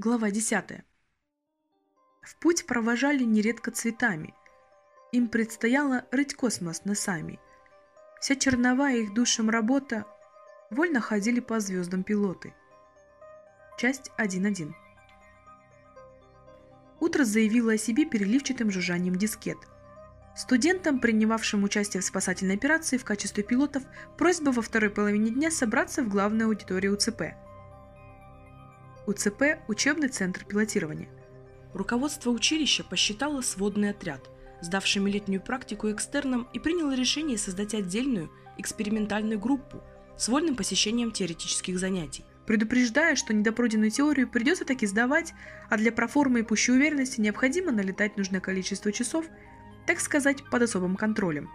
Глава 10. В путь провожали нередко цветами. Им предстояло рыть космос носами. Вся черновая их душам работа, вольно ходили по звездам пилоты. Часть 1.1. Утро заявило о себе переливчатым жужжанием дискет. Студентам, принимавшим участие в спасательной операции в качестве пилотов, просьба во второй половине дня собраться в главной аудитории УЦП – УЦП – учебный центр пилотирования. Руководство училища посчитало сводный отряд, сдавшими летнюю практику экстерном, и приняло решение создать отдельную экспериментальную группу с вольным посещением теоретических занятий. Предупреждая, что недопройденную теорию придется таки сдавать, а для проформы и пущей уверенности необходимо налетать нужное количество часов, так сказать, под особым контролем.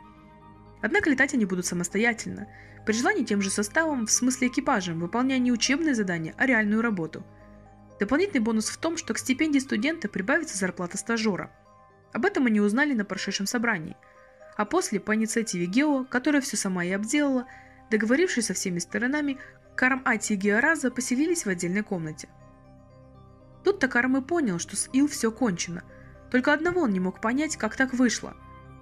Однако летать они будут самостоятельно, при желании тем же составом, в смысле экипажем, выполняя не учебные задания, а реальную работу – Дополнительный бонус в том, что к стипендии студента прибавится зарплата стажера. Об этом они узнали на прошедшем собрании. А после, по инициативе Гео, которая все сама и обделала, договорившись со всеми сторонами, Карм Ати и Геораза поселились в отдельной комнате. Тут-то Карм и понял, что с Ил все кончено. Только одного он не мог понять, как так вышло.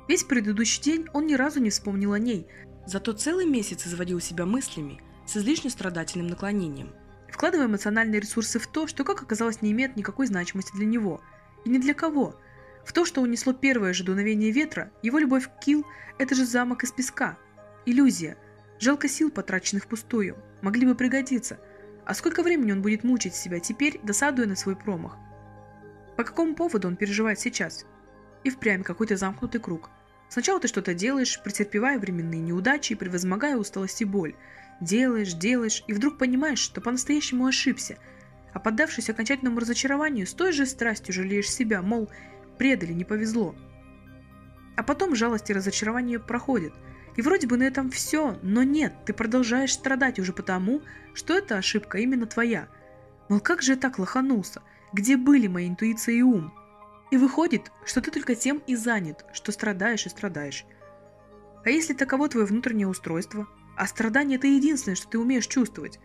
Весь предыдущий день он ни разу не вспомнил о ней, зато целый месяц изводил себя мыслями с излишне страдательным наклонением – вкладывая эмоциональные ресурсы в то, что, как оказалось, не имеет никакой значимости для него. И ни для кого. В то, что унесло первое же дуновение ветра, его любовь к Килл – это же замок из песка. Иллюзия. Жалко сил, потраченных впустую. Могли бы пригодиться. А сколько времени он будет мучить себя теперь, досадуя на свой промах? По какому поводу он переживает сейчас? И впрямь какой-то замкнутый круг. Сначала ты что-то делаешь, претерпевая временные неудачи и превозмогая усталость и боль – Делаешь, делаешь, и вдруг понимаешь, что по-настоящему ошибся, а поддавшись окончательному разочарованию, с той же страстью жалеешь себя, мол, предали, не повезло. А потом жалость и разочарование проходят, и вроде бы на этом все, но нет, ты продолжаешь страдать уже потому, что эта ошибка именно твоя. Мол, как же я так лоханулся? Где были мои интуиция и ум? И выходит, что ты только тем и занят, что страдаешь и страдаешь. А если таково твое внутреннее устройство – а страдание – это единственное, что ты умеешь чувствовать.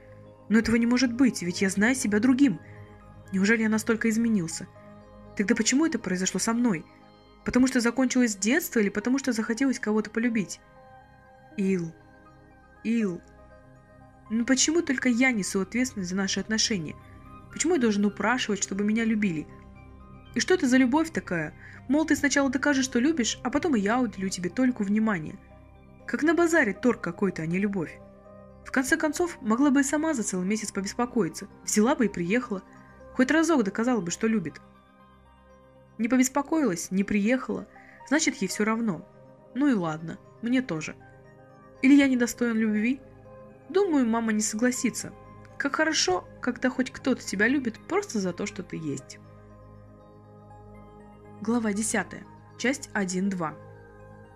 Но этого не может быть, ведь я знаю себя другим. Неужели я настолько изменился? Тогда почему это произошло со мной? Потому что закончилось детство или потому что захотелось кого-то полюбить? Ил. Ил. Ну почему только я несу ответственность за наши отношения? Почему я должен упрашивать, чтобы меня любили? И что это за любовь такая? Мол, ты сначала докажешь, что любишь, а потом и я уделю тебе только внимание. Как на базаре торг какой-то, а не любовь. В конце концов, могла бы и сама за целый месяц побеспокоиться. Взяла бы и приехала. Хоть разок доказала бы, что любит. Не побеспокоилась, не приехала. Значит, ей все равно. Ну и ладно, мне тоже. Или я недостоин любви? Думаю, мама не согласится. Как хорошо, когда хоть кто-то тебя любит просто за то, что ты есть. Глава 10. Часть 1.2.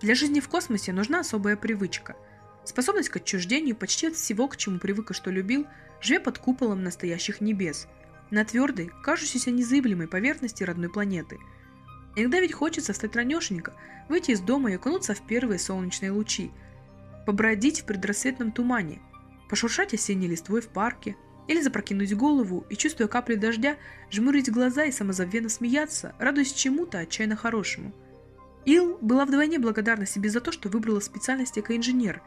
Для жизни в космосе нужна особая привычка. Способность к отчуждению почти от всего, к чему привык и что любил, живя под куполом настоящих небес, на твердой, кажущейся незыблемой поверхности родной планеты. Иногда ведь хочется встать ранешенько, выйти из дома и окунуться в первые солнечные лучи, побродить в предрассветном тумане, пошуршать осенней листвой в парке, или запрокинуть голову и, чувствуя капли дождя, жмурить глаза и самозабвенно смеяться, радуясь чему-то отчаянно хорошему – Ил была вдвойне благодарна себе за то, что выбрала специальность экоинженер.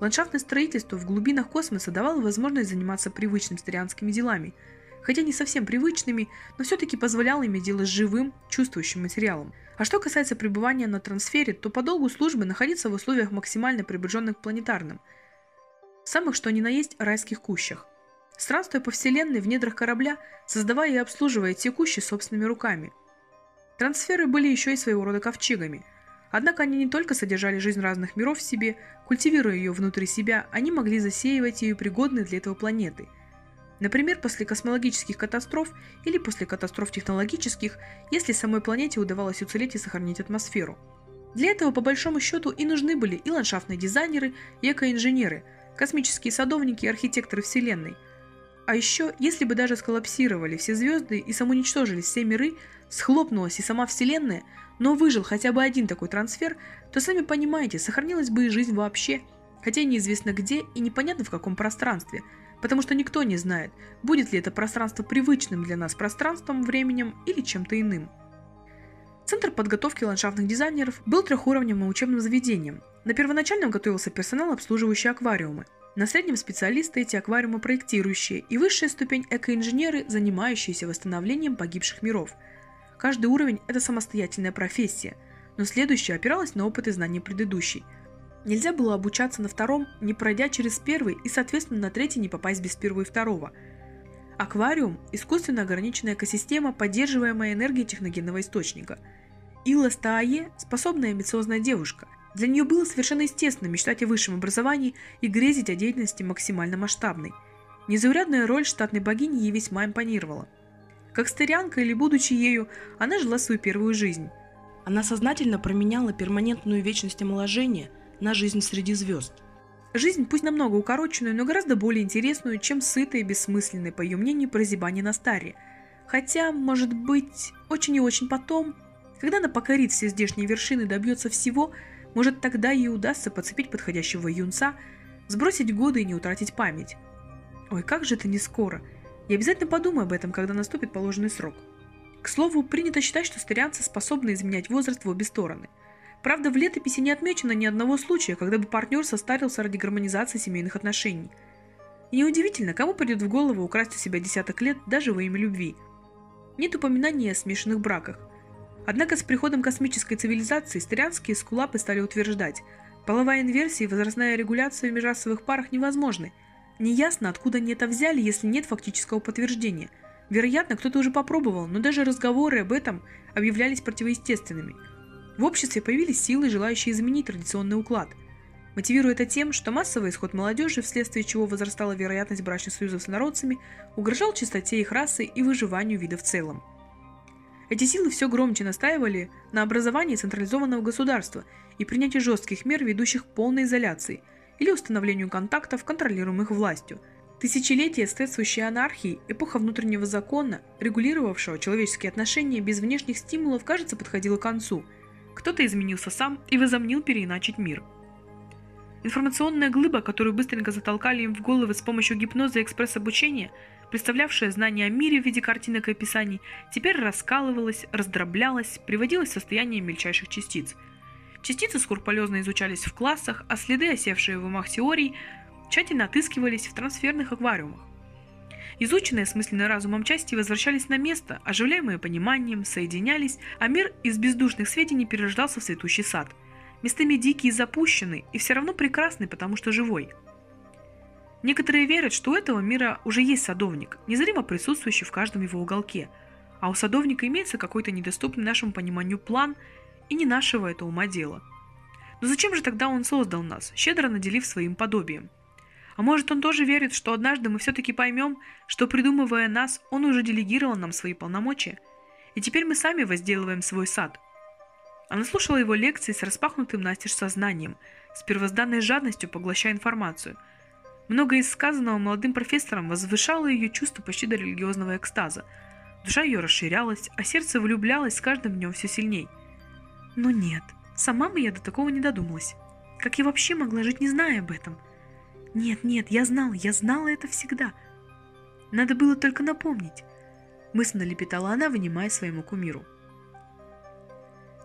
Ландшафтное строительство в глубинах космоса давало возможность заниматься привычными старианскими делами, хотя не совсем привычными, но все-таки позволяло иметь дело с живым, чувствующим материалом. А что касается пребывания на трансфере, то по долгу службы находиться в условиях максимально приближенных к планетарным, самых что ни на есть райских кущах. Странствуя по вселенной в недрах корабля, создавая и обслуживая те кущи собственными руками – Трансферы были еще и своего рода ковчегами. Однако они не только содержали жизнь разных миров в себе, культивируя ее внутри себя, они могли засеивать ее пригодные для этого планеты. Например, после космологических катастроф или после катастроф технологических, если самой планете удавалось уцелеть и сохранить атмосферу. Для этого, по большому счету, и нужны были и ландшафтные дизайнеры, и экоинженеры, космические садовники и архитекторы Вселенной. А еще, если бы даже сколлапсировали все звезды и самоуничтожились все миры, схлопнулась и сама Вселенная, но выжил хотя бы один такой трансфер, то сами понимаете, сохранилась бы и жизнь вообще, хотя неизвестно где и непонятно в каком пространстве, потому что никто не знает, будет ли это пространство привычным для нас пространством, временем или чем-то иным. Центр подготовки ландшафтных дизайнеров был трехуровневым учебным заведением. На первоначальном готовился персонал, обслуживающий аквариумы. На среднем специалисты эти аквариумы проектирующие и высшая ступень экоинженеры, занимающиеся восстановлением погибших миров. Каждый уровень – это самостоятельная профессия, но следующая опиралась на опыт и знания предыдущей. Нельзя было обучаться на втором, не пройдя через первый и, соответственно, на третий не попасть без первого и второго. Аквариум – искусственно ограниченная экосистема, поддерживаемая энергией техногенного источника – Илла Стаае – способная амбициозная девушка. Для нее было совершенно естественно мечтать о высшем образовании и грезить о деятельности максимально масштабной. Незаурядная роль штатной богини ей весьма импонировала. Как старянка или будучи ею, она жила свою первую жизнь. Она сознательно променяла перманентную вечность омоложения на жизнь среди звезд. Жизнь, пусть намного укороченную, но гораздо более интересную, чем сытая и бессмысленная, по ее мнению, прозябание на старе. Хотя, может быть, очень и очень потом когда она покорит все здешние вершины и добьется всего, может тогда ей удастся подцепить подходящего юнца, сбросить годы и не утратить память. Ой, как же это не скоро. Я обязательно подумаю об этом, когда наступит положенный срок. К слову, принято считать, что старианцы способны изменять возраст в обе стороны. Правда, в летописи не отмечено ни одного случая, когда бы партнер состарился ради гармонизации семейных отношений. И неудивительно, кому придет в голову украсть у себя десяток лет даже во имя любви. Нет упоминания о смешанных браках – Однако с приходом космической цивилизации старианские скулапы стали утверждать, половая инверсия и возрастная регуляция в межрасовых парах невозможны. Неясно, откуда они это взяли, если нет фактического подтверждения. Вероятно, кто-то уже попробовал, но даже разговоры об этом объявлялись противоестественными. В обществе появились силы, желающие изменить традиционный уклад. Мотивируя это тем, что массовый исход молодежи, вследствие чего возрастала вероятность брачных союзов с народцами, угрожал чистоте их расы и выживанию вида в целом. Эти силы все громче настаивали на образовании централизованного государства и принятии жестких мер, ведущих к полной изоляции или установлению контактов, контролируемых властью. Тысячелетия средствующей анархии, эпоха внутреннего закона, регулировавшего человеческие отношения без внешних стимулов, кажется, подходила к концу. Кто-то изменился сам и возомнил переиначить мир. Информационная глыба, которую быстренько затолкали им в головы с помощью гипноза и экспресс-обучения – представлявшая знание о мире в виде картинок и описаний, теперь раскалывалась, раздроблялась, приводилась в состояние мельчайших частиц. Частицы скрупулезно изучались в классах, а следы, осевшие в умах теорий, тщательно отыскивались в трансферных аквариумах. Изученные смысленным разумом части возвращались на место, оживляемые пониманием, соединялись, а мир из бездушных сведений перерождался в цветущий сад. Местами дикий и запущенный, и все равно прекрасный, потому что живой – Некоторые верят, что у этого мира уже есть садовник, незримо присутствующий в каждом его уголке, а у садовника имеется какой-то недоступный нашему пониманию план, и не нашего это ума дело. Но зачем же тогда он создал нас, щедро наделив своим подобием? А может он тоже верит, что однажды мы все-таки поймем, что придумывая нас, он уже делегировал нам свои полномочия, и теперь мы сами возделываем свой сад. Она слушала его лекции с распахнутым настежь сознанием, с первозданной жадностью поглощая информацию – Многое из сказанного молодым профессором возвышало ее чувство почти до религиозного экстаза. Душа ее расширялась, а сердце влюблялось с каждым днем все сильней. Но нет, сама бы я до такого не додумалась. Как я вообще могла жить, не зная об этом? Нет, нет, я знала, я знала это всегда. Надо было только напомнить. Мысленно лепетала она, вынимая своему кумиру.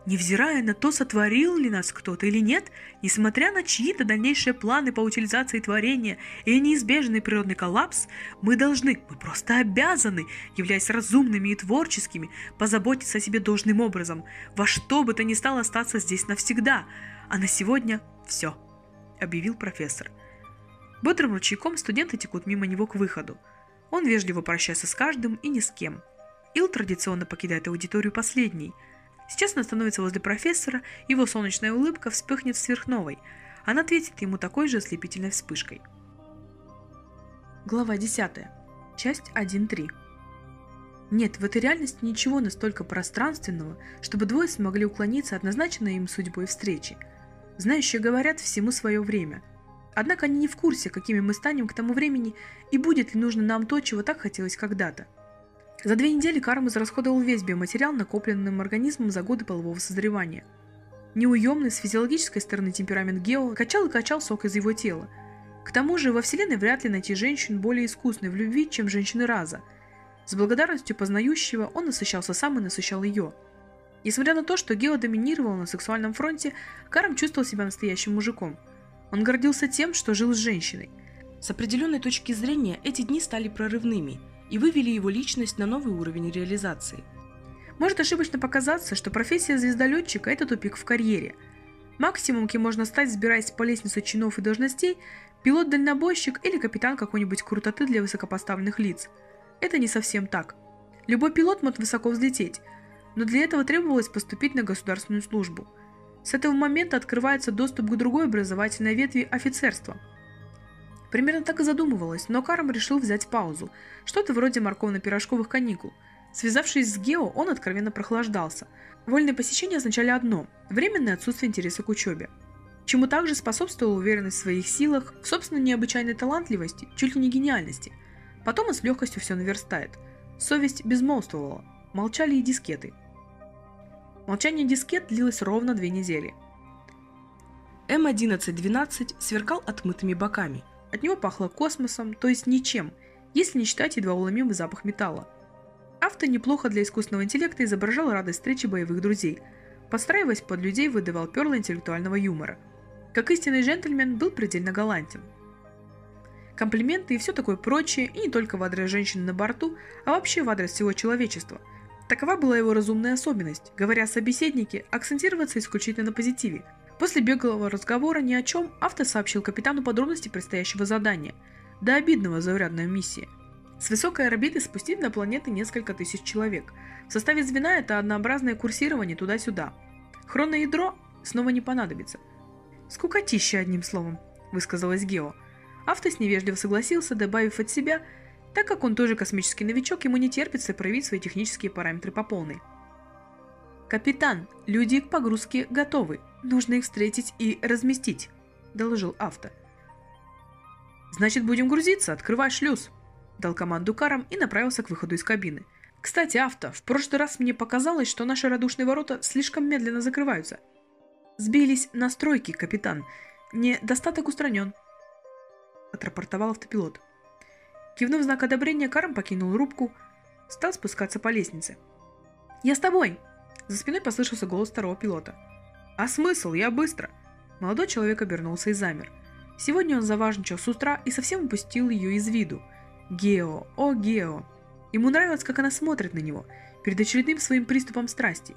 Невзирая на то, сотворил ли нас кто-то или нет, несмотря на чьи-то дальнейшие планы по утилизации творения и неизбежный природный коллапс, мы должны, мы просто обязаны, являясь разумными и творческими, позаботиться о себе должным образом, во что бы то ни стало остаться здесь навсегда. А на сегодня все, объявил профессор. Бодрым ручейком студенты текут мимо него к выходу. Он вежливо прощается с каждым и ни с кем. Ил традиционно покидает аудиторию последний – Сейчас он становится возле профессора, его солнечная улыбка вспыхнет сверхновой. Она ответит ему такой же ослепительной вспышкой. Глава 10. Часть 1.3. Нет, в этой реальности ничего настолько пространственного, чтобы двое смогли уклониться от назначенной им судьбой встречи. Знающие говорят всему свое время. Однако они не в курсе, какими мы станем к тому времени и будет ли нужно нам то, чего так хотелось когда-то – за две недели Карм израсходовал весь биоматериал, накопленным организмом за годы полового созревания. Неуемный с физиологической стороны темперамент Гео качал и качал сок из его тела. К тому же во Вселенной вряд ли найти женщин более искусной в любви, чем женщины Раза. С благодарностью познающего он насыщался сам и насыщал ее. Несмотря на то, что Гео доминировал на сексуальном фронте, Карм чувствовал себя настоящим мужиком. Он гордился тем, что жил с женщиной. С определенной точки зрения эти дни стали прорывными и вывели его личность на новый уровень реализации. Может ошибочно показаться, что профессия звездолетчика – это тупик в карьере. Максимум, кем можно стать, сбираясь по лестнице чинов и должностей – Пилот-дальнобойщик или капитан какой-нибудь крутоты для высокопоставленных лиц. Это не совсем так. Любой пилот может высоко взлететь, но для этого требовалось поступить на государственную службу. С этого момента открывается доступ к другой образовательной ветви офицерства. Примерно так и задумывалось, но Карм решил взять паузу, что-то вроде морковно-пирожковых каникул. Связавшись с Гео, он откровенно прохлаждался. Вольные посещения означали одно – временное отсутствие интереса к учебе чему также способствовала уверенность в своих силах, в собственной необычайной талантливости, чуть ли не гениальности. Потом он с легкостью все наверстает. Совесть безмолвствовала, молчали и дискеты. Молчание дискет длилось ровно две недели. М1112 сверкал отмытыми боками. От него пахло космосом, то есть ничем, если не считать едва уломимый запах металла. Авто неплохо для искусственного интеллекта изображал радость встречи боевых друзей. Подстраиваясь под людей, выдавал перла интеллектуального юмора – как истинный джентльмен, был предельно галантен. Комплименты и все такое прочее, и не только в адрес женщины на борту, а вообще в адрес всего человечества. Такова была его разумная особенность, говоря о собеседнике, акцентироваться исключительно на позитиве. После беглого разговора ни о чем авто сообщил капитану подробности предстоящего задания, до обидного заурядной миссии. С высокой орбиты спустить на планеты несколько тысяч человек. В составе звена это однообразное курсирование туда-сюда. Хроноядро снова не понадобится – «Скукотища, одним словом», – высказалась Гео. Автос невежливо согласился, добавив от себя, так как он тоже космический новичок, ему не терпится проявить свои технические параметры по полной. «Капитан, люди к погрузке готовы. Нужно их встретить и разместить», – доложил Авто. «Значит, будем грузиться, открывай шлюз», – дал команду Карам и направился к выходу из кабины. «Кстати, Авто, в прошлый раз мне показалось, что наши радушные ворота слишком медленно закрываются. «Сбились настройки, капитан. Недостаток устранен», — отрапортовал автопилот. Кивнув знак одобрения, Карм покинул рубку, стал спускаться по лестнице. «Я с тобой!» За спиной послышался голос второго пилота. «А смысл? Я быстро!» Молодой человек обернулся и замер. Сегодня он заважничал с утра и совсем упустил ее из виду. Гео, о Гео! Ему нравилось, как она смотрит на него, перед очередным своим приступом страсти.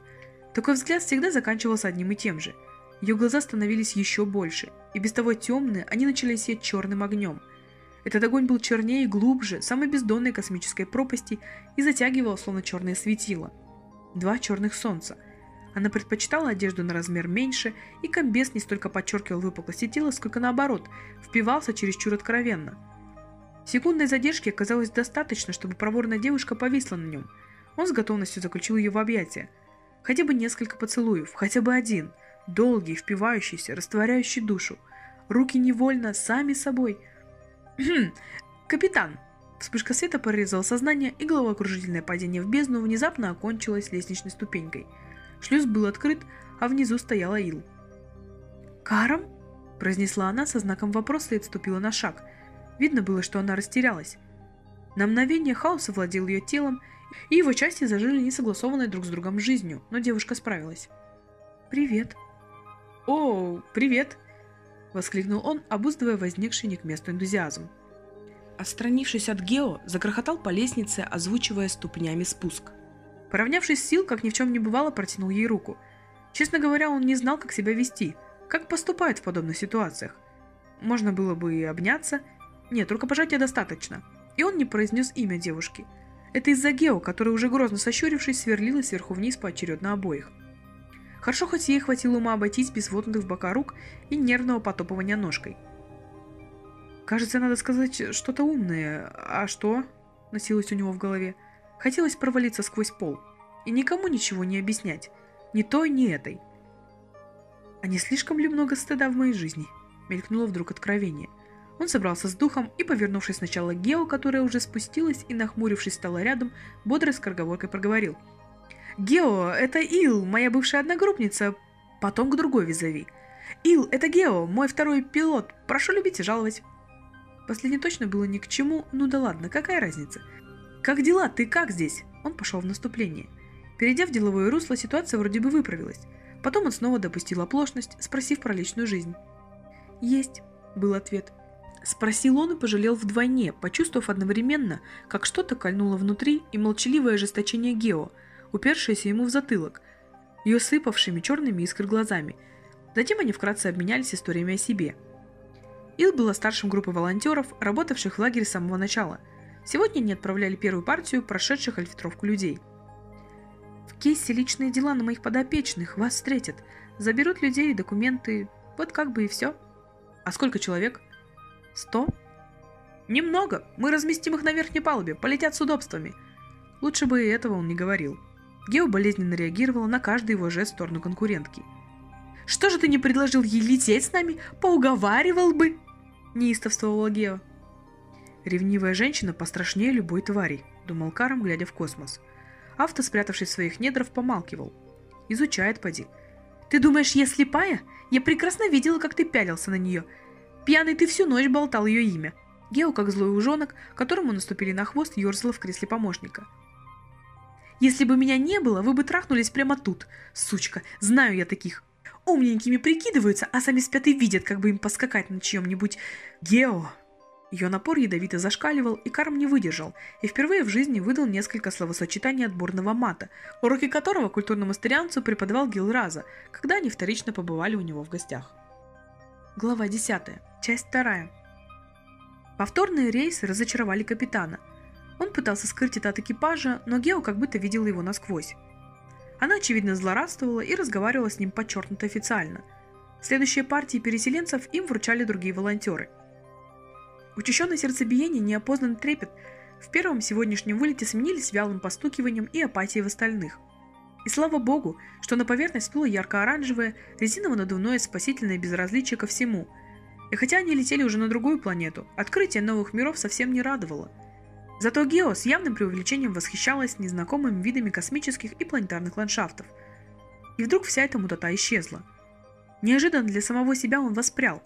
Такой взгляд всегда заканчивался одним и тем же – ее глаза становились еще больше, и без того темные, они начали сеть черным огнем. Этот огонь был чернее и глубже самой бездонной космической пропасти и затягивал, словно черное светило. Два черных солнца. Она предпочитала одежду на размер меньше, и комбез не столько подчеркивал выпуклости тела, сколько наоборот, впивался чересчур откровенно. Секундной задержки оказалось достаточно, чтобы проворная девушка повисла на нем. Он с готовностью заключил ее в объятия. Хотя бы несколько поцелуев, хотя бы один – долгий, впивающийся, растворяющий душу. Руки невольно, сами собой. «Хм, капитан!» Вспышка света прорезала сознание, и головокружительное падение в бездну внезапно окончилось лестничной ступенькой. Шлюз был открыт, а внизу стояла Ил. «Каром?» – произнесла она со знаком вопроса и отступила на шаг. Видно было, что она растерялась. На мгновение хаос овладел ее телом, и его части зажили несогласованной друг с другом жизнью, но девушка справилась. «Привет», «О, привет!» – воскликнул он, обуздывая возникший не к месту энтузиазм. Отстранившись от Гео, загрохотал по лестнице, озвучивая ступнями спуск. Поравнявшись с Сил, как ни в чем не бывало, протянул ей руку. Честно говоря, он не знал, как себя вести, как поступает в подобных ситуациях. Можно было бы и обняться. Нет, рукопожатия достаточно. И он не произнес имя девушки. Это из-за Гео, который уже грозно сощурившись, сверлила сверху вниз поочередно обоих. Хорошо, хоть ей хватило ума обойтись без вотнутых в бока рук и нервного потопывания ножкой. Кажется, надо сказать что-то умное. А что? Носилось у него в голове. Хотелось провалиться сквозь пол. И никому ничего не объяснять. Ни той, ни этой. А не слишком ли много стыда в моей жизни? Мелькнуло вдруг откровение. Он собрался с духом и, повернувшись сначала к Гео, которая уже спустилась и, нахмурившись, стала рядом, бодро с скороговоркой проговорил – «Гео, это Ил, моя бывшая одногруппница, потом к другой визави. Ил, это Гео, мой второй пилот, прошу любить и жаловать». Последнее точно было ни к чему, ну да ладно, какая разница? «Как дела? Ты как здесь?» Он пошел в наступление. Перейдя в деловое русло, ситуация вроде бы выправилась. Потом он снова допустил оплошность, спросив про личную жизнь. «Есть», — был ответ. Спросил он и пожалел вдвойне, почувствовав одновременно, как что-то кольнуло внутри и молчаливое ожесточение Гео, упершееся ему в затылок, ее сыпавшими черными искр глазами. Затем они вкратце обменялись историями о себе. Ил была старшим группы волонтеров, работавших в лагере с самого начала. Сегодня они отправляли первую партию прошедших альфитровку людей. В кейсе личные дела на моих подопечных, вас встретят. Заберут людей и документы, вот как бы и все. А сколько человек? Сто? Немного. Мы разместим их на верхней палубе, полетят с удобствами. Лучше бы и этого он не говорил. Гео болезненно реагировала на каждый его жест в сторону конкурентки. «Что же ты не предложил ей лететь с нами? Поуговаривал бы!» Неистовствовала Гео. «Ревнивая женщина пострашнее любой твари», — думал Карм, глядя в космос. Авто, спрятавшись в своих недрах, помалкивал. «Изучает, поди». «Ты думаешь, я слепая? Я прекрасно видела, как ты пялился на нее. Пьяный ты всю ночь болтал ее имя». Гео, как злой ужонок, которому наступили на хвост, ерзала в кресле помощника. «Если бы меня не было, вы бы трахнулись прямо тут. Сучка, знаю я таких. Умненькими прикидываются, а сами спят и видят, как бы им поскакать на чьем-нибудь... Гео!» Ее напор ядовито зашкаливал, и Карм не выдержал, и впервые в жизни выдал несколько словосочетаний отборного мата, уроки которого культурному стырианцу преподавал Гилраза, когда они вторично побывали у него в гостях. Глава 10. Часть 2. Повторные рейсы разочаровали капитана. Он пытался скрыть это от экипажа, но Гео как будто видел его насквозь. Она, очевидно, злорадствовала и разговаривала с ним подчеркнуто официально. Следующие партии переселенцев им вручали другие волонтеры – Учащенное сердцебиение, неопознанный трепет в первом сегодняшнем вылете сменились вялым постукиванием и апатией в остальных. И слава богу, что на поверхность всплыло ярко-оранжевое, резиново-надувное спасительное безразличие ко всему. И хотя они летели уже на другую планету, открытие новых миров совсем не радовало. Зато Гео с явным преувеличением восхищалась незнакомыми видами космических и планетарных ландшафтов. И вдруг вся эта мутата исчезла. Неожиданно для самого себя он воспрял.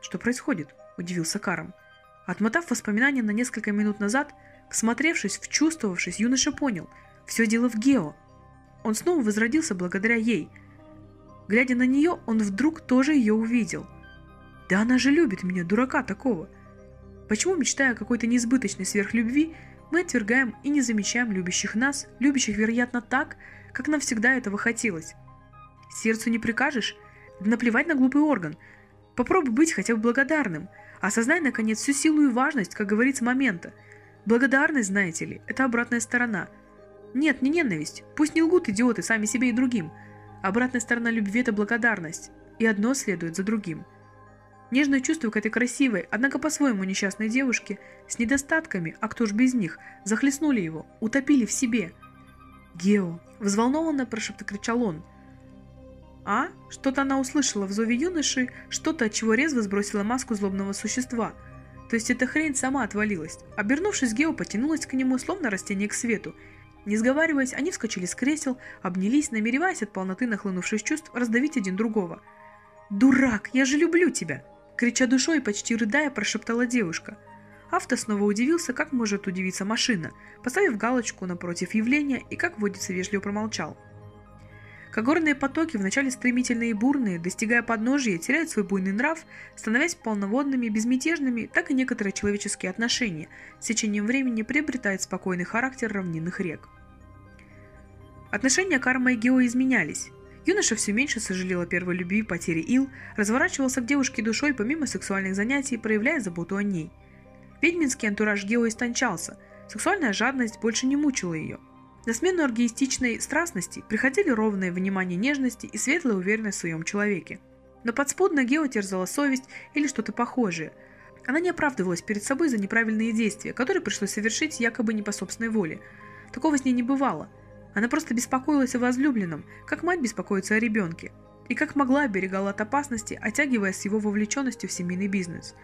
«Что происходит?» – удивился Каром. Отмотав воспоминания на несколько минут назад, всмотревшись, вчувствовавшись, юноша понял – все дело в Гео. Он снова возродился благодаря ей. Глядя на нее, он вдруг тоже ее увидел. Да она же любит меня, дурака такого. Почему, мечтая о какой-то несбыточной сверхлюбви, мы отвергаем и не замечаем любящих нас, любящих, вероятно, так, как нам всегда этого хотелось? Сердцу не прикажешь? Да наплевать на глупый орган. Попробуй быть хотя бы благодарным – Осознай, наконец, всю силу и важность, как говорится, момента. Благодарность, знаете ли, это обратная сторона. Нет, не ненависть. Пусть не лгут идиоты сами себе и другим. Обратная сторона любви – это благодарность. И одно следует за другим. Нежное чувство к этой красивой, однако по-своему несчастной девушке, с недостатками, а кто ж без них, захлестнули его, утопили в себе. «Гео!» – взволнованно прошептокричал он – а? Что-то она услышала в зове юноши, что-то, от чего резво сбросила маску злобного существа. То есть эта хрень сама отвалилась. Обернувшись, Гео потянулась к нему, словно растение к свету. Не сговариваясь, они вскочили с кресел, обнялись, намереваясь от полноты нахлынувших чувств раздавить один другого. «Дурак, я же люблю тебя!» Крича душой и почти рыдая, прошептала девушка. Авто снова удивился, как может удивиться машина, поставив галочку напротив явления и, как водится, вежливо промолчал. Когорные потоки, вначале стремительные и бурные, достигая подножия, теряют свой буйный нрав, становясь полноводными, безмятежными, так и некоторые человеческие отношения с течением времени приобретают спокойный характер равнинных рек. Отношения Карма и Гео изменялись. Юноша все меньше сожалел о первой любви и потере Ил, разворачивался к девушке душой помимо сексуальных занятий, проявляя заботу о ней. Ведьминский антураж Гео истончался, сексуальная жадность больше не мучила ее – на смену оргиистичной страстности приходили ровное внимание нежности и светлая уверенность в своем человеке. Но подспудно Гео терзала совесть или что-то похожее. Она не оправдывалась перед собой за неправильные действия, которые пришлось совершить якобы не по собственной воле. Такого с ней не бывало. Она просто беспокоилась о возлюбленном, как мать беспокоится о ребенке. И как могла оберегала от опасности, оттягивая с его вовлеченностью в семейный бизнес.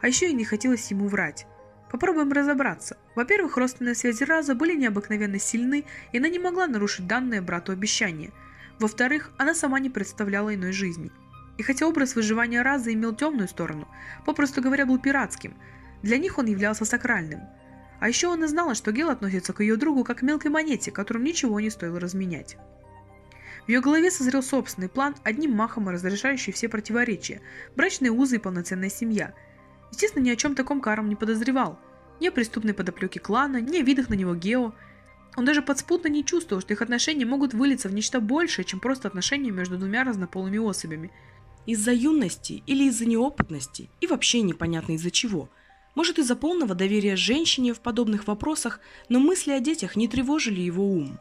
А еще ей не хотелось ему врать. Попробуем разобраться. Во-первых, родственные связи Раза были необыкновенно сильны, и она не могла нарушить данное брату обещание. Во-вторых, она сама не представляла иной жизни. И хотя образ выживания Раза имел темную сторону, попросту говоря, был пиратским, Для них он являлся сакральным. А еще она знала, что Гел относится к ее другу как к мелкой монете, которым ничего не стоило разменять. В ее голове созрел собственный план, одним махом разрешающий все противоречия, брачные узы и полноценная семья. Естественно, ни о чем таком Каром не подозревал. Ни о преступной подоплеке клана, ни о видах на него Гео. Он даже подспутно не чувствовал, что их отношения могут вылиться в нечто большее, чем просто отношения между двумя разнополыми особями. Из-за юности или из-за неопытности, и вообще непонятно из-за чего. Может из-за полного доверия женщине в подобных вопросах, но мысли о детях не тревожили его ум.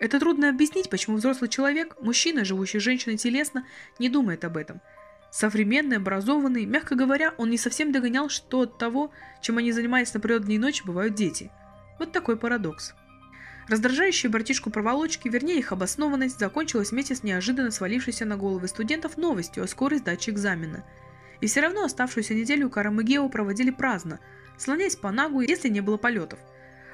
Это трудно объяснить, почему взрослый человек, мужчина, живущий с женщиной телесно, не думает об этом. Современный, образованный, мягко говоря, он не совсем догонял, что от того, чем они занимались на природные ночи, бывают дети. Вот такой парадокс. Раздражающие братишку проволочки, вернее их обоснованность, закончилась вместе с неожиданно свалившейся на головы студентов новостью о скорой сдаче экзамена. И все равно оставшуюся неделю Карам и Гео проводили праздно, слоняясь по Нагу, если не было полетов.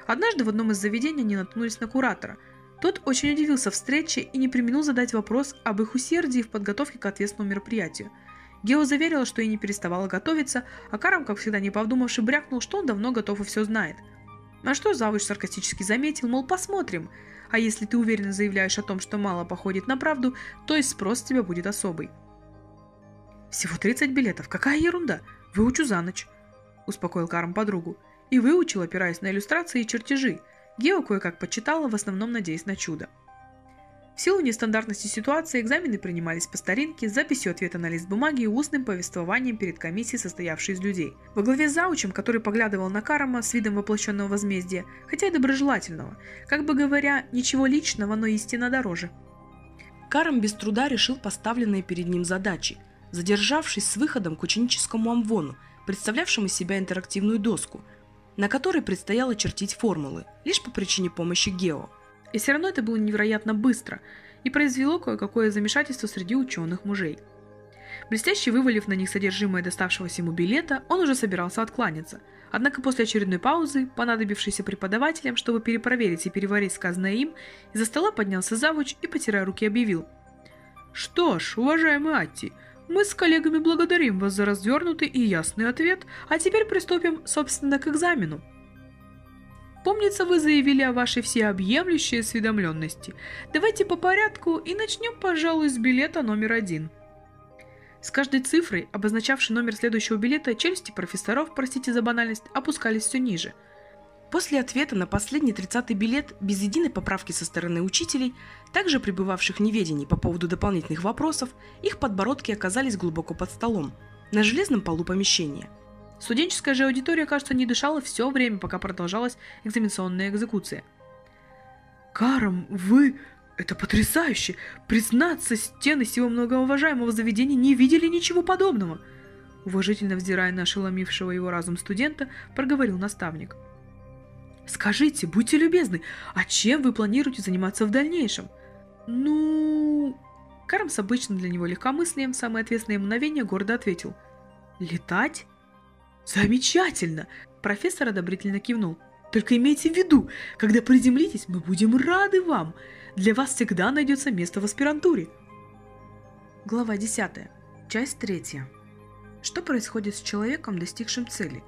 Однажды в одном из заведений они наткнулись на куратора – тот очень удивился встрече и не применил задать вопрос об их усердии в подготовке к ответственному мероприятию. Гео заверила, что и не переставала готовиться, а Карам, как всегда не повдумавши, брякнул, что он давно готов и все знает. На что Завуч саркастически заметил, мол, посмотрим. А если ты уверенно заявляешь о том, что мало походит на правду, то и спрос с тебя будет особый. «Всего 30 билетов, какая ерунда! Выучу за ночь!» – успокоил Карам подругу. И выучил, опираясь на иллюстрации и чертежи – Гео кое-как почитала, в основном надеясь на чудо. В силу нестандартности ситуации экзамены принимались по старинке с записью ответа на лист бумаги и устным повествованием перед комиссией, состоявшей из людей. Во главе с заучем, который поглядывал на Карама с видом воплощенного возмездия, хотя и доброжелательного, как бы говоря, ничего личного, но истина дороже. Карам без труда решил поставленные перед ним задачи, задержавшись с выходом к ученическому амвону, представлявшему из себя интерактивную доску – на которой предстояло чертить формулы, лишь по причине помощи Гео. И все равно это было невероятно быстро и произвело кое-какое замешательство среди ученых мужей. Блестяще вывалив на них содержимое доставшегося ему билета, он уже собирался откланяться. Однако после очередной паузы, понадобившейся преподавателям, чтобы перепроверить и переварить сказанное им, из-за стола поднялся завуч и, потирая руки, объявил. «Что ж, уважаемый Атти, мы с коллегами благодарим вас за развернутый и ясный ответ, а теперь приступим, собственно, к экзамену. Помнится, вы заявили о вашей всеобъемлющей осведомленности. Давайте по порядку и начнем, пожалуй, с билета номер один. С каждой цифрой, обозначавшей номер следующего билета, челюсти профессоров, простите за банальность, опускались все ниже – После ответа на последний тридцатый билет, без единой поправки со стороны учителей, также пребывавших в неведении по поводу дополнительных вопросов, их подбородки оказались глубоко под столом, на железном полу помещения. Студенческая же аудитория, кажется, не дышала все время, пока продолжалась экзаменационная экзекуция. «Карам, вы... Это потрясающе! Признаться, стены сего многоуважаемого заведения не видели ничего подобного!» Уважительно взирая на ошеломившего его разум студента, проговорил наставник – Скажите, будьте любезны, а чем вы планируете заниматься в дальнейшем? Ну... Карм с обычным для него легкомыслием в самое ответственное мгновение гордо ответил. Летать? Замечательно! Профессор одобрительно кивнул. Только имейте в виду, когда приземлитесь, мы будем рады вам. Для вас всегда найдется место в аспирантуре. Глава 10. Часть 3. Что происходит с человеком, достигшим цели?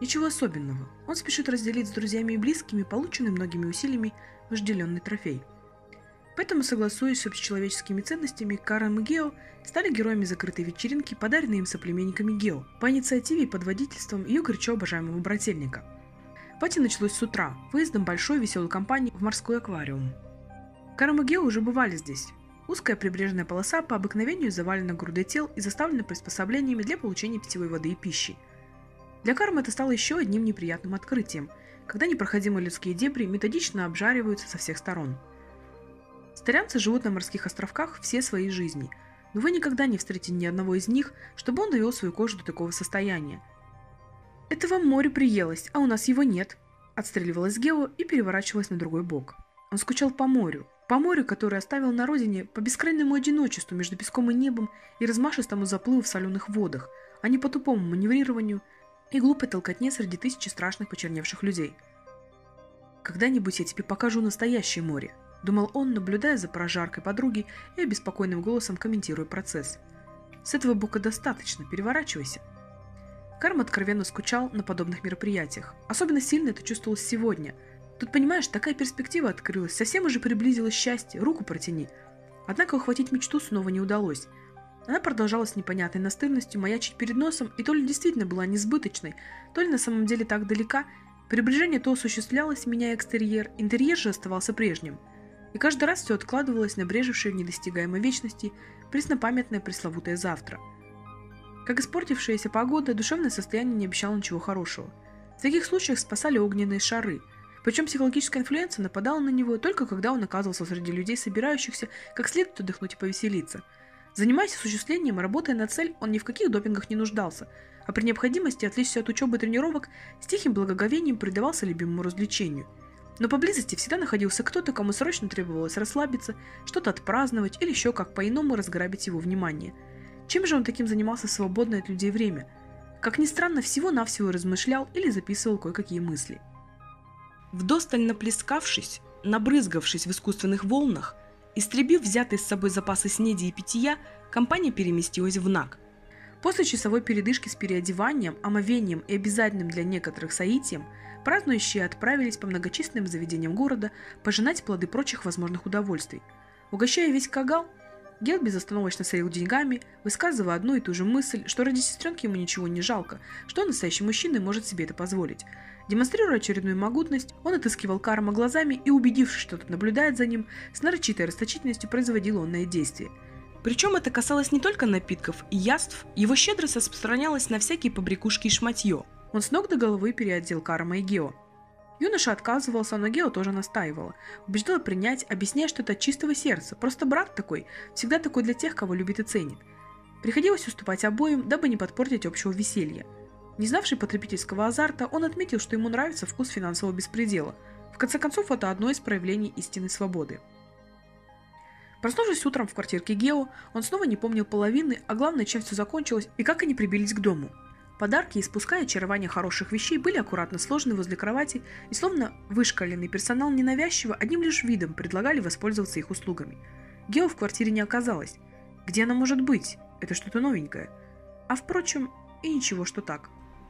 Ничего особенного. Он спешит разделить с друзьями и близкими полученный многими усилиями вожделенный трофей. Поэтому, согласуясь с общечеловеческими ценностями, Карам и Гео стали героями закрытой вечеринки, подаренной им соплеменниками Гео, по инициативе и под водительством ее горячо обожаемого брательника. Пати началось с утра, выездом большой веселой компании в морской аквариум. Карам и Гео уже бывали здесь. Узкая прибрежная полоса по обыкновению завалена грудой тел и заставлена приспособлениями для получения питьевой воды и пищи – для Кармы это стало еще одним неприятным открытием, когда непроходимые людские дебри методично обжариваются со всех сторон. Старянцы живут на морских островках все свои жизни, но вы никогда не встретите ни одного из них, чтобы он довел свою кожу до такого состояния. «Это вам море приелось, а у нас его нет», – отстреливалась Гео и переворачивалась на другой бок. Он скучал по морю, по морю, которое оставил на родине, по бескрайнему одиночеству между песком и небом и размашистому заплыву в соленых водах, а не по тупому маневрированию – и глупой толкотне среди тысячи страшных почерневших людей. «Когда-нибудь я тебе покажу настоящее море», — думал он, наблюдая за прожаркой подруги и обеспокоенным голосом комментируя процесс. «С этого бока достаточно, переворачивайся». Карм откровенно скучал на подобных мероприятиях. Особенно сильно это чувствовалось сегодня. Тут, понимаешь, такая перспектива открылась, совсем уже приблизилось счастье, руку протяни. Однако ухватить мечту снова не удалось. Она продолжала с непонятной настырностью маячить перед носом и то ли действительно была несбыточной, то ли на самом деле так далека. Приближение то осуществлялось, меняя экстерьер, интерьер же оставался прежним. И каждый раз все откладывалось на брежевшее в недостигаемой вечности преснопамятное пресловутое завтра – как испортившаяся погода, душевное состояние не обещало ничего хорошего. В таких случаях спасали огненные шары. Причем психологическая инфлюенция нападала на него только когда он оказывался среди людей, собирающихся как следует отдохнуть и повеселиться. Занимаясь осуществлением и работая на цель, он ни в каких допингах не нуждался, а при необходимости отвлечься от учебы и тренировок с тихим благоговением предавался любимому развлечению. Но поблизости всегда находился кто-то, кому срочно требовалось расслабиться, что-то отпраздновать или еще как по-иному разграбить его внимание – чем же он таким занимался в свободное от людей время? Как ни странно, всего-навсего размышлял или записывал кое-какие мысли. Вдосталь наплескавшись, набрызгавшись в искусственных волнах, истребив взятые с собой запасы снеди и питья, компания переместилась в НАК. После часовой передышки с переодеванием, омовением и обязательным для некоторых соитием, празднующие отправились по многочисленным заведениям города пожинать плоды прочих возможных удовольствий. Угощая весь кагал, Гел безостановочно сорил деньгами, высказывая одну и ту же мысль, что ради сестренки ему ничего не жалко, что настоящий мужчина может себе это позволить. Демонстрируя очередную могутность, он отыскивал Карма глазами и, убедившись, что тот наблюдает за ним, с нарочитой расточительностью производил онное действие. Причем это касалось не только напитков и яств, его щедрость распространялась на всякие побрякушки и шматье. Он с ног до головы переодел Карма и Гео. Юноша отказывался, но Гео тоже настаивала. Убеждала принять, объясняя, что это чистого сердца. Просто брат такой, всегда такой для тех, кого любит и ценит. Приходилось уступать обоим, дабы не подпортить общего веселья. Не знавший потребительского азарта, он отметил, что ему нравится вкус финансового беспредела. В конце концов, это одно из проявлений истинной свободы. Проснувшись утром в квартирке Гео, он снова не помнил половины, а главное, чем все закончилось и как они прибились к дому – Подарки, испуская очарование хороших вещей, были аккуратно сложены возле кровати, и словно вышкаленный персонал ненавязчиво одним лишь видом предлагали воспользоваться их услугами. Гео в квартире не оказалось. Где она может быть? Это что-то новенькое. А впрочем, и ничего, что так.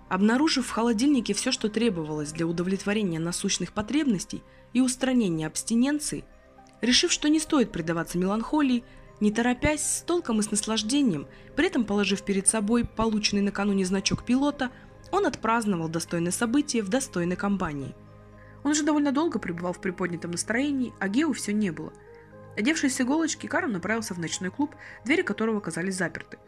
Обнаружив в холодильнике все, что требовалось для удовлетворения насущных потребностей и устранения абстиненции, решив, что не стоит предаваться меланхолии, не торопясь, с толком и с наслаждением, при этом положив перед собой полученный накануне значок пилота, он отпраздновал достойное событие в достойной компании. Он же довольно долго пребывал в приподнятом настроении, а Гео все не было. Одевшись с иголочки, Карл направился в ночной клуб, двери которого оказались заперты.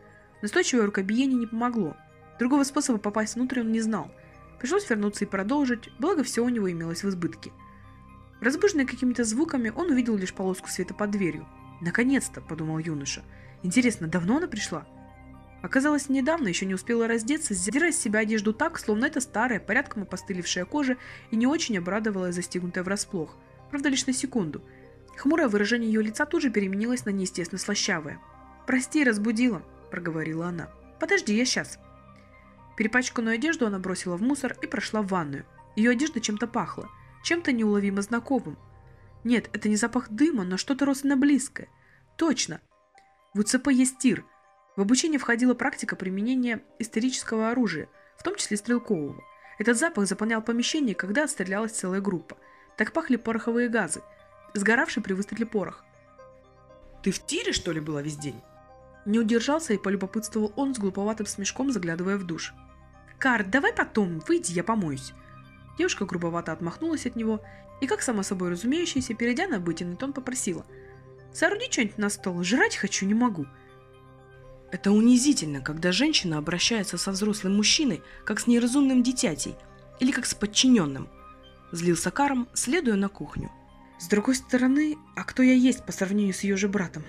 Настойчивое рукобиение не помогло. Другого способа попасть внутрь он не знал. Пришлось вернуться и продолжить, благо все у него имелось в избытке. Разбуженный какими-то звуками, он увидел лишь полоску света под дверью. «Наконец-то!» – подумал юноша. «Интересно, давно она пришла?» Оказалось, недавно еще не успела раздеться, задирая с себя одежду так, словно это старая, порядком опостылевшая кожа, и не очень обрадовалась застигнутая врасплох. Правда, лишь на секунду. Хмурое выражение ее лица тут же переменилось на неестественно слащавое. «Прости, разбудила», – проговорила она. «Подожди, я сейчас». Перепачканную одежду она бросила в мусор и прошла в ванную. Ее одежда чем-то пахла, чем-то неуловимо знакомым, нет, это не запах дыма, но что-то родственно близкое. Точно. В УЦП есть тир. В обучение входила практика применения исторического оружия, в том числе стрелкового. Этот запах заполнял помещение, когда отстрелялась целая группа. Так пахли пороховые газы, сгоравший при выстреле порох. «Ты в тире, что ли, была весь день?» Не удержался и полюбопытствовал он с глуповатым смешком, заглядывая в душ. «Карт, давай потом, выйди, я помоюсь». Девушка грубовато отмахнулась от него и, как само собой разумеющееся, перейдя на обыденный тон, попросила. «Сооруди что-нибудь на стол, жрать хочу, не могу». Это унизительно, когда женщина обращается со взрослым мужчиной, как с неразумным дитятей, или как с подчиненным. Злился Карм, следуя на кухню. С другой стороны, а кто я есть по сравнению с ее же братом?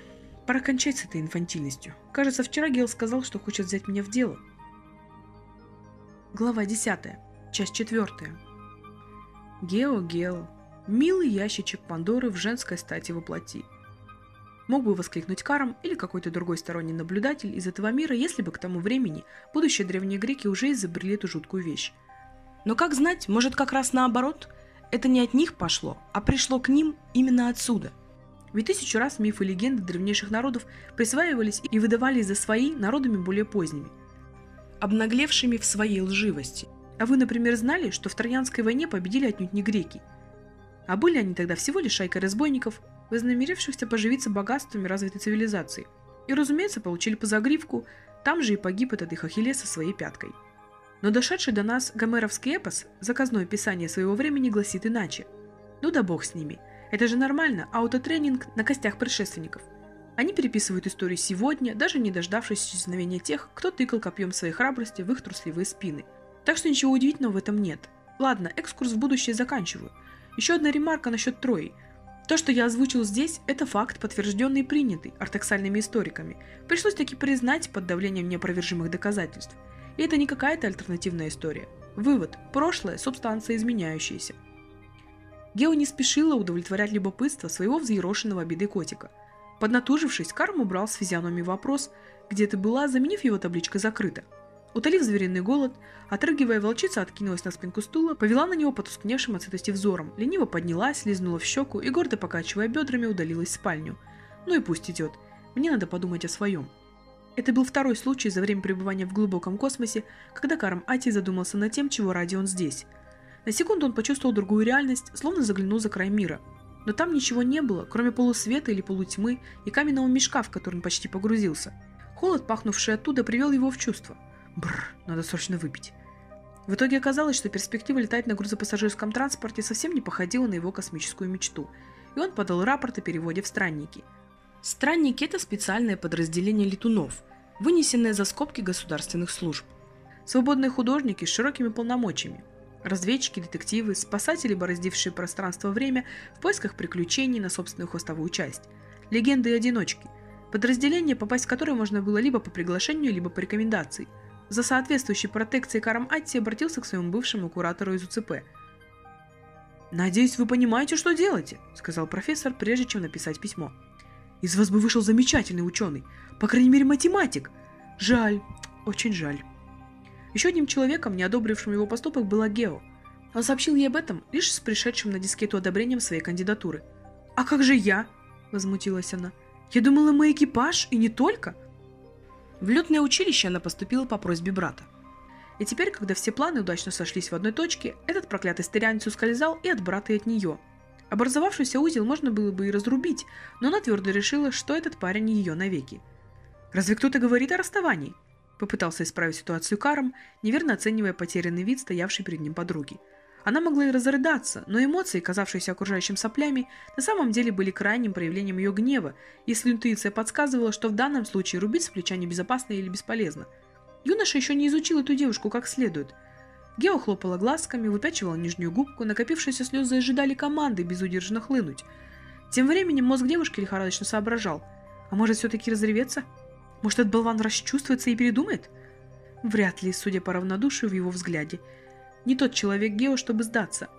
Пора кончать с этой инфантильностью. Кажется, вчера Гел сказал, что хочет взять меня в дело. Глава 10. Часть 4. Гео Гео, Милый ящичек Пандоры в женской стати воплоти. Мог бы воскликнуть Карм или какой-то другой сторонний наблюдатель из этого мира, если бы к тому времени будущие древние греки уже изобрели эту жуткую вещь. Но как знать, может как раз наоборот? Это не от них пошло, а пришло к ним именно отсюда. Ведь тысячу раз мифы и легенды древнейших народов присваивались и выдавались за свои народами более поздними. обнаглевшими в своей лживости. А вы, например, знали, что в Троянской войне победили отнюдь не греки? А были они тогда всего лишь шайкой разбойников, вознамерившихся поживиться богатствами развитой цивилизации. И, разумеется, получили по загривку, там же и погиб этот их Ахиллес со своей пяткой. Но дошедший до нас гомеровский эпос, заказное писание своего времени, гласит иначе. Ну да бог с ними. Это же нормально, аутотренинг на костях предшественников. Они переписывают историю сегодня, даже не дождавшись исчезновения тех, кто тыкал копьем своей храбрости в их трусливые спины. Так что ничего удивительного в этом нет. Ладно, экскурс в будущее заканчиваю. Еще одна ремарка насчет Трои. То, что я озвучил здесь, это факт, подтвержденный и принятый ортоксальными историками. Пришлось таки признать под давлением неопровержимых доказательств. И это не какая-то альтернативная история. Вывод. Прошлое – субстанция изменяющаяся. Гео не спешила удовлетворять любопытство своего взъерошенного обиды котика. Поднатужившись, Карм убрал с физиономии вопрос, где ты была, заменив его табличкой «закрыто». Утолив звериный голод, отрыгивая волчица откинулась на спинку стула, повела на него потускневшим от сытости взором, лениво поднялась, лизнула в щеку и, гордо покачивая бедрами, удалилась в спальню. Ну и пусть идет. Мне надо подумать о своем. Это был второй случай за время пребывания в глубоком космосе, когда Карм Ати задумался над тем, чего ради он здесь. На секунду он почувствовал другую реальность, словно заглянул за край мира. Но там ничего не было, кроме полусвета или полутьмы и каменного мешка, в который он почти погрузился. Холод, пахнувший оттуда, привел его в чувство. Бррр, надо срочно выпить. В итоге оказалось, что перспектива летать на грузопассажирском транспорте совсем не походила на его космическую мечту, и он подал рапорт о переводе в странники. Странники – это специальное подразделение летунов, вынесенное за скобки государственных служб. Свободные художники с широкими полномочиями, разведчики, детективы, спасатели, бороздившие пространство-время в поисках приключений на собственную хвостовую часть, легенды и одиночки, подразделение, попасть в которое можно было либо по приглашению, либо по рекомендации – за соответствующей протекцией Карам Атти обратился к своему бывшему куратору из УЦП. «Надеюсь, вы понимаете, что делаете», — сказал профессор, прежде чем написать письмо. «Из вас бы вышел замечательный ученый, по крайней мере математик. Жаль, очень жаль». Еще одним человеком, не одобрившим его поступок, была Гео. Он сообщил ей об этом лишь с пришедшим на дискету одобрением своей кандидатуры. «А как же я?» – возмутилась она. «Я думала, мы экипаж, и не только. В летное училище она поступила по просьбе брата. И теперь, когда все планы удачно сошлись в одной точке, этот проклятый стырянец ускользал и от брата, и от нее. Образовавшийся узел можно было бы и разрубить, но она твердо решила, что этот парень ее навеки. «Разве кто-то говорит о расставании?» Попытался исправить ситуацию Каром, неверно оценивая потерянный вид стоявшей перед ним подруги – она могла и разрыдаться, но эмоции, казавшиеся окружающим соплями, на самом деле были крайним проявлением ее гнева, если интуиция подсказывала, что в данном случае рубить с плеча небезопасно или бесполезно. Юноша еще не изучил эту девушку как следует. Гео хлопала глазками, выпячивала нижнюю губку, накопившиеся слезы ожидали команды безудержно хлынуть. Тем временем мозг девушки лихорадочно соображал. А может все-таки разреветься? Может этот болван расчувствуется и передумает? Вряд ли, судя по равнодушию в его взгляде – не тот человек Гео, чтобы сдаться.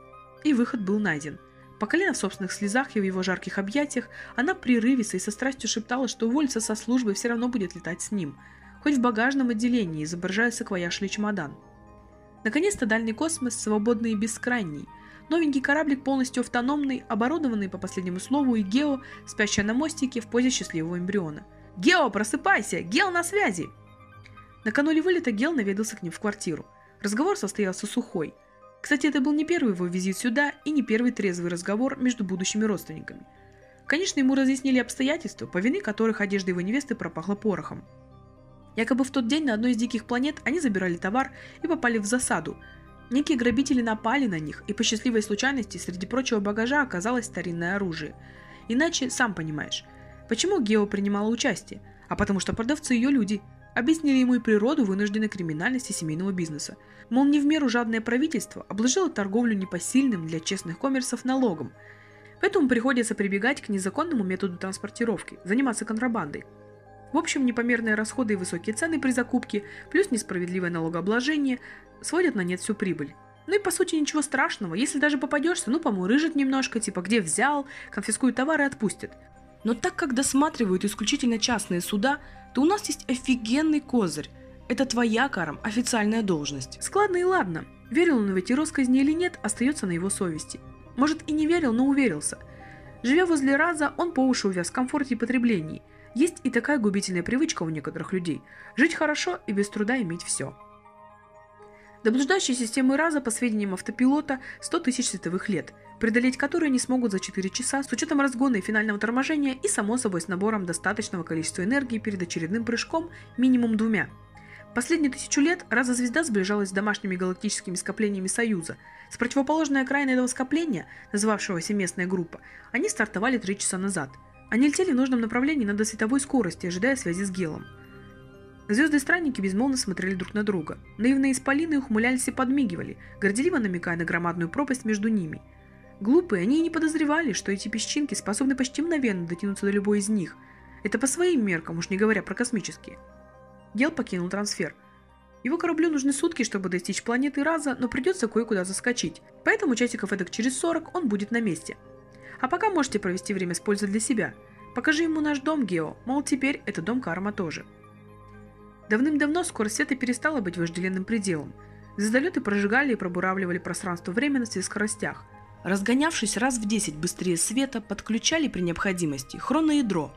И выход был найден. По колено в собственных слезах и в его жарких объятиях она прерывисто и со страстью шептала, что уволиться со службы все равно будет летать с ним, хоть в багажном отделении, изображая саквояж или чемодан. Наконец-то дальний космос, свободный и бескрайний. Новенький кораблик полностью автономный, оборудованный по последнему слову, и Гео, спящая на мостике в позе счастливого эмбриона. «Гео, просыпайся! Гео на связи!» Накануне вылета Гел наведался к ним в квартиру. Разговор состоялся сухой. Кстати, это был не первый его визит сюда и не первый трезвый разговор между будущими родственниками. Конечно, ему разъяснили обстоятельства, по вины которых одежда его невесты пропахла порохом. Якобы в тот день на одной из диких планет они забирали товар и попали в засаду. Некие грабители напали на них, и по счастливой случайности среди прочего багажа оказалось старинное оружие. Иначе, сам понимаешь, почему Гео принимала участие? А потому что продавцы ее люди – Объяснили ему и природу вынужденной криминальности семейного бизнеса. Мол, не в меру жадное правительство обложило торговлю непосильным для честных коммерсов налогом. Поэтому приходится прибегать к незаконному методу транспортировки, заниматься контрабандой. В общем, непомерные расходы и высокие цены при закупке, плюс несправедливое налогообложение сводят на нет всю прибыль. Ну и по сути ничего страшного, если даже попадешься, ну помурыжит немножко, типа где взял, конфискуют товары и отпустят. Но так как досматривают исключительно частные суда, то у нас есть офигенный козырь. Это твоя, Карам, официальная должность. Складно и ладно. Верил он в эти россказни или нет, остается на его совести. Может и не верил, но уверился. Живя возле Раза, он по уши увяз в комфорте и потреблении. Есть и такая губительная привычка у некоторых людей – жить хорошо и без труда иметь все. До системы Раза, по сведениям автопилота, 100 тысяч световых лет, преодолеть которые они смогут за 4 часа с учетом разгона и финального торможения и, само собой, с набором достаточного количества энергии перед очередным прыжком минимум двумя. Последние тысячу лет Раза-звезда сближалась с домашними галактическими скоплениями Союза. С противоположной окраины этого скопления, называвшегося местная группа, они стартовали три часа назад. Они летели в нужном направлении на досветовой скорости, ожидая связи с Гелом. Звезды-странники безмолвно смотрели друг на друга. Наивные исполины ухмылялись и подмигивали, горделиво намекая на громадную пропасть между ними. Глупые, они и не подозревали, что эти песчинки способны почти мгновенно дотянуться до любой из них. Это по своим меркам, уж не говоря про космические. Гел покинул трансфер. Его кораблю нужны сутки, чтобы достичь планеты Раза, но придется кое-куда заскочить. Поэтому часиков эдак через 40 он будет на месте. А пока можете провести время с пользой для себя. Покажи ему наш дом, Гео, мол, теперь это дом Карма тоже. Давным-давно скорость света перестала быть вожделенным пределом. Звездолеты прожигали и пробуравливали пространство временности в скоростях. Разгонявшись раз в 10 быстрее света, подключали при необходимости хроноядро,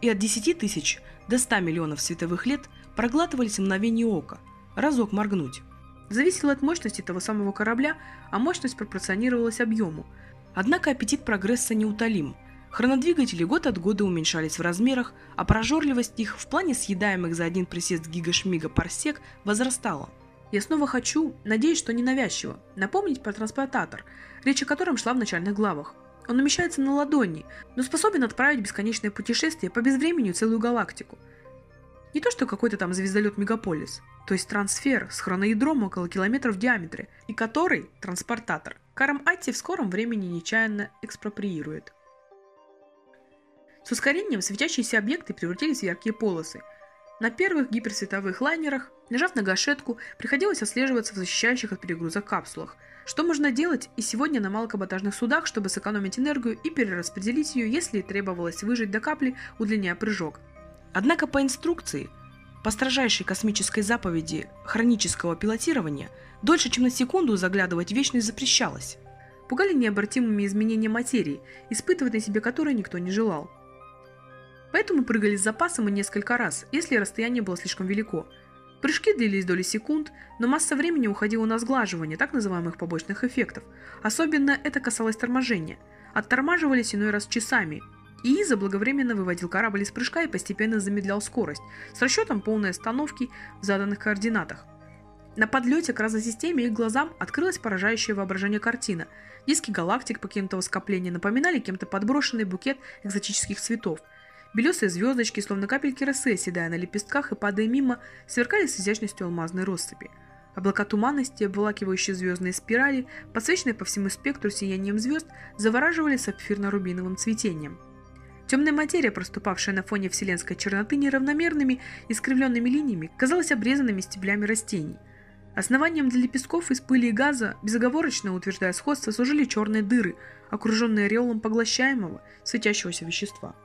и от 10 тысяч до 100 миллионов световых лет проглатывались мгновение ока, разок моргнуть. Зависело от мощности того самого корабля, а мощность пропорционировалась объему. Однако аппетит прогресса неутолим – Хронодвигатели год от года уменьшались в размерах, а прожорливость их в плане съедаемых за один присест гигашмига парсек возрастала. Я снова хочу, надеюсь, что ненавязчиво, напомнить про транспортатор, речь о котором шла в начальных главах. Он умещается на ладони, но способен отправить бесконечное путешествие по безвременью целую галактику. Не то что какой-то там звездолет Мегаполис, то есть трансфер с хроноядром около километров в диаметре, и который, транспортатор, Карам Атти в скором времени нечаянно экспроприирует. С ускорением светящиеся объекты превратились в яркие полосы. На первых гиперсветовых лайнерах, нажав на гашетку, приходилось отслеживаться в защищающих от перегруза капсулах. Что можно делать и сегодня на малокаботажных судах, чтобы сэкономить энергию и перераспределить ее, если требовалось выжить до капли, удлиняя прыжок? Однако по инструкции, по строжайшей космической заповеди хронического пилотирования, дольше, чем на секунду заглядывать в вечность запрещалось. Пугали необратимыми изменения материи, испытывать на себе которые никто не желал. Поэтому прыгали с запасом и несколько раз, если расстояние было слишком велико. Прыжки длились доли секунд, но масса времени уходила на сглаживание так называемых побочных эффектов. Особенно это касалось торможения. Оттормаживались иной раз часами, и заблаговременно выводил корабль из прыжка и постепенно замедлял скорость, с расчетом полной остановки в заданных координатах. На подлете к разосистеме их глазам открылась поражающее воображение картина. Диски галактик покинутого скопления напоминали кем-то подброшенный букет экзотических цветов – Белесые звездочки, словно капельки росы, оседая на лепестках и падая мимо, сверкали с изящностью алмазной россыпи. Облака туманности, обволакивающие звездные спирали, подсвеченные по всему спектру сиянием звезд, завораживали сапфирно-рубиновым цветением. Темная материя, проступавшая на фоне вселенской черноты неравномерными, искривленными линиями, казалась обрезанными стеблями растений. Основанием для лепестков из пыли и газа, безоговорочно утверждая сходство, служили черные дыры, окруженные ореолом поглощаемого, светящегося вещества.